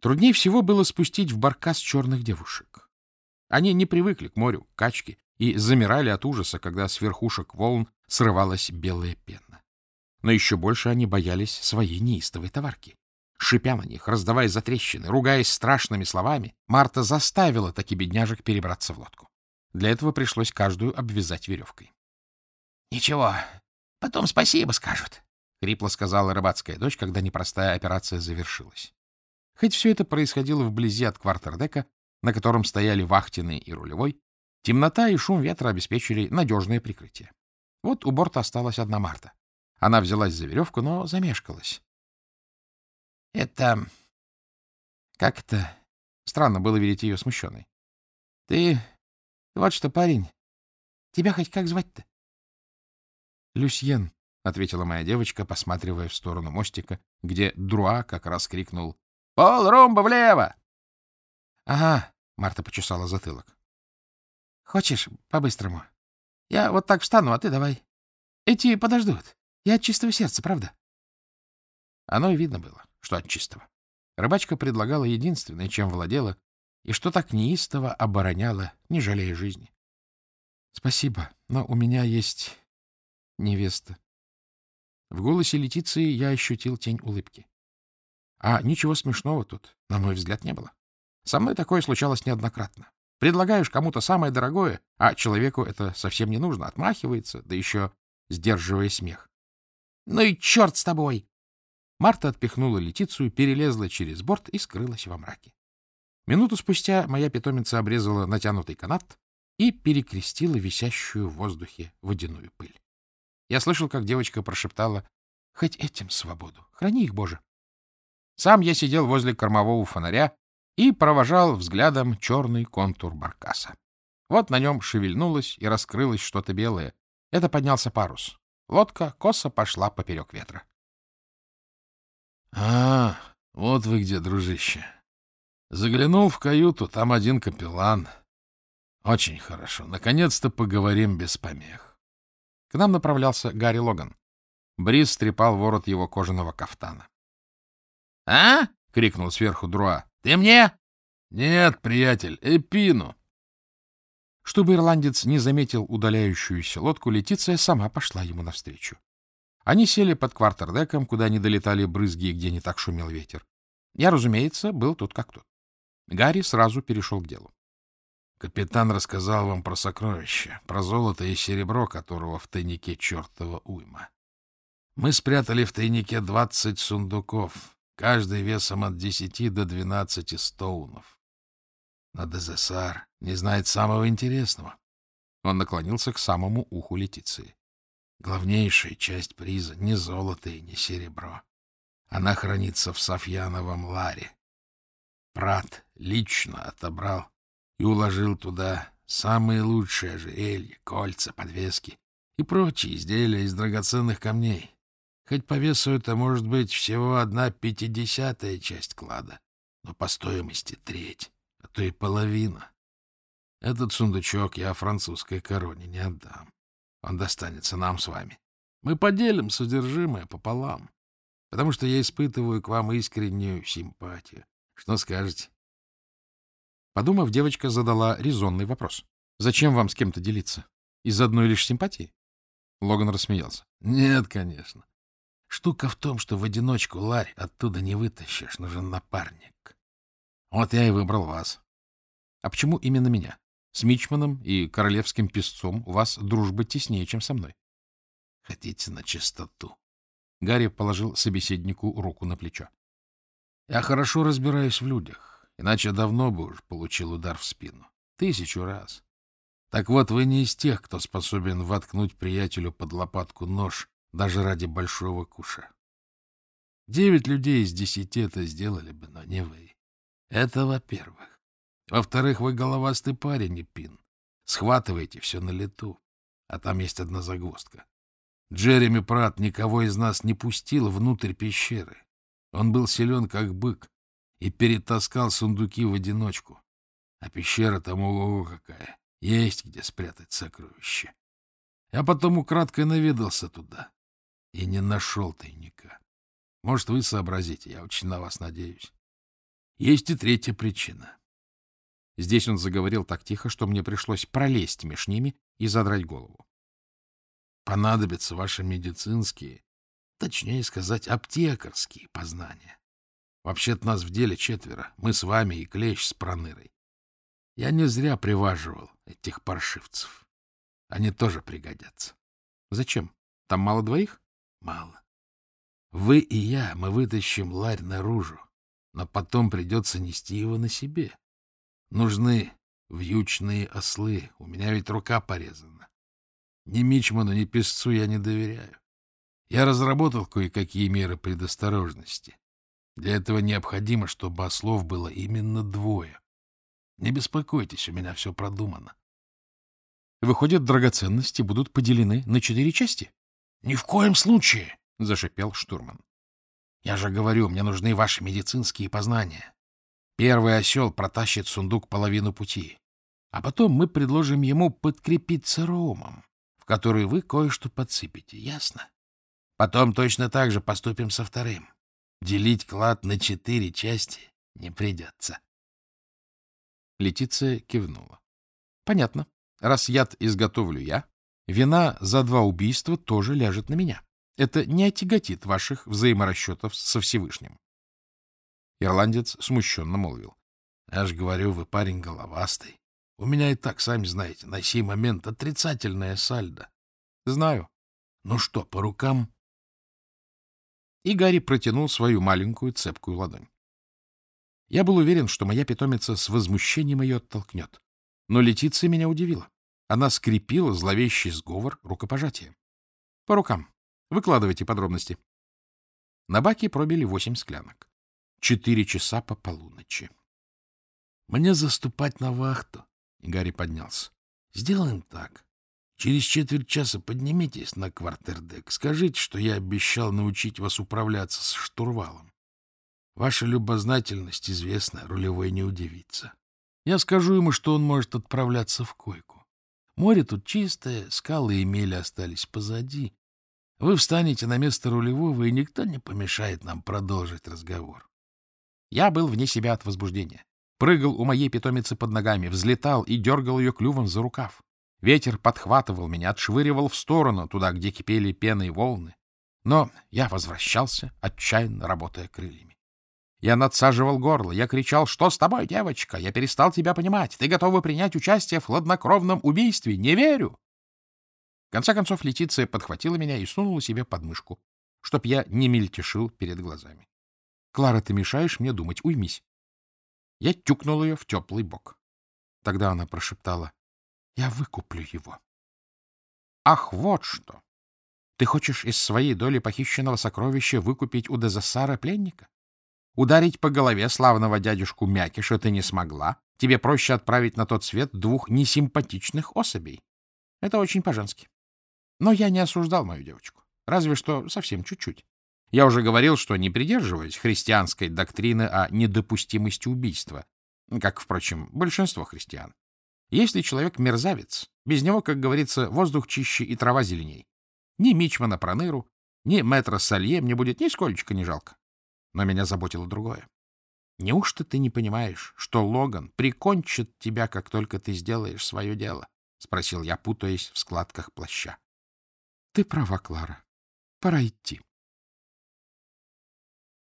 Труднее всего было спустить в баркас черных девушек. Они не привыкли к морю, к качке, и замирали от ужаса, когда с верхушек волн срывалась белая пена. Но еще больше они боялись своей неистовой товарки. Шипя на них, раздавая затрещины, ругаясь страшными словами, Марта заставила таки бедняжек перебраться в лодку. Для этого пришлось каждую обвязать веревкой. — Ничего, потом спасибо скажут, — хрипло сказала рыбацкая дочь, когда непростая операция завершилась. Хоть все это происходило вблизи от квартердека, на котором стояли вахтенный и рулевой, темнота и шум ветра обеспечили надежное прикрытие. Вот у борта осталась одна Марта. Она взялась за веревку, но замешкалась. — Это... Как это... Странно было видеть ее смущенной. — Ты... Вот что, парень, тебя хоть как звать-то? — Люсьен, — ответила моя девочка, посматривая в сторону мостика, где Друа как раз крикнул Пол ромба влево! — Ага, — Марта почесала затылок. — Хочешь по-быстрому? Я вот так встану, а ты давай. Эти подождут. Я от чистого сердца, правда? Оно и видно было, что от чистого. Рыбачка предлагала единственное, чем владела, и что так неистово обороняла, не жалея жизни. — Спасибо, но у меня есть невеста. В голосе Летиции я ощутил тень улыбки. А ничего смешного тут, на мой взгляд, не было. Со мной такое случалось неоднократно. Предлагаешь кому-то самое дорогое, а человеку это совсем не нужно, отмахивается, да еще сдерживая смех. — Ну и черт с тобой! Марта отпихнула Летицию, перелезла через борт и скрылась во мраке. Минуту спустя моя питомица обрезала натянутый канат и перекрестила висящую в воздухе водяную пыль. Я слышал, как девочка прошептала «Хоть этим свободу! Храни их, Боже!» Сам я сидел возле кормового фонаря и провожал взглядом черный контур баркаса. Вот на нем шевельнулось и раскрылось что-то белое. Это поднялся парус. Лодка косо пошла поперек ветра. — А, вот вы где, дружище. Заглянул в каюту, там один капеллан. Очень хорошо. Наконец-то поговорим без помех. К нам направлялся Гарри Логан. Бриз стрепал ворот его кожаного кафтана. «А?» — крикнул сверху Друа. «Ты мне?» «Нет, приятель, Эпину». Чтобы ирландец не заметил удаляющуюся лодку, Летиция сама пошла ему навстречу. Они сели под квартердеком, куда не долетали брызги и где не так шумел ветер. Я, разумеется, был тут как тут. Гарри сразу перешел к делу. Капитан рассказал вам про сокровища, про золото и серебро, которого в тайнике чертова уйма. Мы спрятали в тайнике двадцать сундуков, каждый весом от десяти до двенадцати стоунов. Но Дезессар не знает самого интересного. Он наклонился к самому уху Летиции. Главнейшая часть приза — не золото и не серебро. Она хранится в Софьяновом ларе. Прат лично отобрал и уложил туда самые лучшие ожерелья, кольца, подвески и прочие изделия из драгоценных камней. Хоть по весу это может быть всего одна пятидесятая часть клада, но по стоимости треть, а то и половина. Этот сундучок я французской короне не отдам. Он достанется нам с вами. Мы поделим содержимое пополам, потому что я испытываю к вам искреннюю симпатию. Что скажете? Подумав, девочка задала резонный вопрос. «Зачем вам с кем-то делиться? Из одной лишь симпатии?» Логан рассмеялся. «Нет, конечно. Штука в том, что в одиночку ларь оттуда не вытащишь, нужен напарник. Вот я и выбрал вас. А почему именно меня? С Мичманом и королевским песцом у вас дружба теснее, чем со мной. Хотите на чистоту? Гарри положил собеседнику руку на плечо. Я хорошо разбираюсь в людях, иначе давно бы уж получил удар в спину. Тысячу раз. Так вот, вы не из тех, кто способен воткнуть приятелю под лопатку нож даже ради большого куша. Девять людей из десяти это сделали бы, но не вы. Это во-первых. Во-вторых, вы головастый парень и пин. Схватываете все на лету. А там есть одна загвоздка. Джереми Прат никого из нас не пустил внутрь пещеры. Он был силен, как бык, и перетаскал сундуки в одиночку. А пещера там ого какая. Есть где спрятать сокровища. Я потом украдкой наведался туда и не нашел тайника. Может, вы сообразите, я очень на вас надеюсь. Есть и третья причина. Здесь он заговорил так тихо, что мне пришлось пролезть меж ними и задрать голову. Понадобятся ваши медицинские, точнее сказать, аптекарские познания. Вообще-то нас в деле четверо. Мы с вами и Клещ с Пронырой. Я не зря приваживал этих паршивцев. Они тоже пригодятся. Зачем? Там мало двоих? Мало. Вы и я, мы вытащим ларь наружу, но потом придется нести его на себе. Нужны вьючные ослы. У меня ведь рука порезана. Ни Мичману, ни Песцу я не доверяю. Я разработал кое-какие меры предосторожности. Для этого необходимо, чтобы ослов было именно двое. Не беспокойтесь, у меня все продумано. Выходят, драгоценности будут поделены на четыре части? — Ни в коем случае! — зашипел штурман. — Я же говорю, мне нужны ваши медицинские познания. Первый осел протащит сундук половину пути, а потом мы предложим ему подкрепиться ромом, в который вы кое-что подсыпете, ясно? Потом точно так же поступим со вторым. Делить клад на четыре части не придется. Летиция кивнула. — Понятно. Раз яд изготовлю я, вина за два убийства тоже ляжет на меня. Это не отяготит ваших взаиморасчетов со Всевышним. Ирландец смущенно молвил. — Я ж говорю, вы парень головастый. У меня и так, сами знаете, на сей момент отрицательная сальдо. — Знаю. — Ну что, по рукам? И Гарри протянул свою маленькую цепкую ладонь. Я был уверен, что моя питомица с возмущением ее оттолкнет. Но Летиция меня удивила. Она скрепила зловещий сговор рукопожатием. — По рукам. Выкладывайте подробности. На баке пробили восемь склянок. Четыре часа по полуночи. — Мне заступать на вахту. Гарри поднялся. — Сделаем так. Через четверть часа поднимитесь на квартердек. Скажите, что я обещал научить вас управляться с штурвалом. Ваша любознательность известна, рулевой не удивится. Я скажу ему, что он может отправляться в койку. Море тут чистое, скалы и мели остались позади. Вы встанете на место рулевого, и никто не помешает нам продолжить разговор. Я был вне себя от возбуждения. Прыгал у моей питомицы под ногами, взлетал и дергал ее клювом за рукав. Ветер подхватывал меня, отшвыривал в сторону, туда, где кипели пены и волны. Но я возвращался, отчаянно работая крыльями. Я надсаживал горло, я кричал, что с тобой, девочка? Я перестал тебя понимать. Ты готова принять участие в хладнокровном убийстве? Не верю! В конце концов Летиция подхватила меня и сунула себе под мышку, чтоб я не мельтешил перед глазами. — Клара, ты мешаешь мне думать. Уймись. Я тюкнул ее в теплый бок. Тогда она прошептала. — Я выкуплю его. — Ах, вот что! Ты хочешь из своей доли похищенного сокровища выкупить у Дезассара пленника? Ударить по голове славного дядюшку Мякиша ты не смогла. Тебе проще отправить на тот свет двух несимпатичных особей. Это очень по-женски. Но я не осуждал мою девочку. Разве что совсем чуть-чуть. Я уже говорил, что не придерживаюсь христианской доктрины о недопустимости убийства, как, впрочем, большинство христиан. Если человек мерзавец, без него, как говорится, воздух чище и трава зеленей. Ни Мичмана Проныру, ни мэтра Салье мне будет нисколько не жалко. Но меня заботило другое. Неужто ты не понимаешь, что Логан прикончит тебя, как только ты сделаешь свое дело? — спросил я, путаясь в складках плаща. — Ты права, Клара. Пора идти.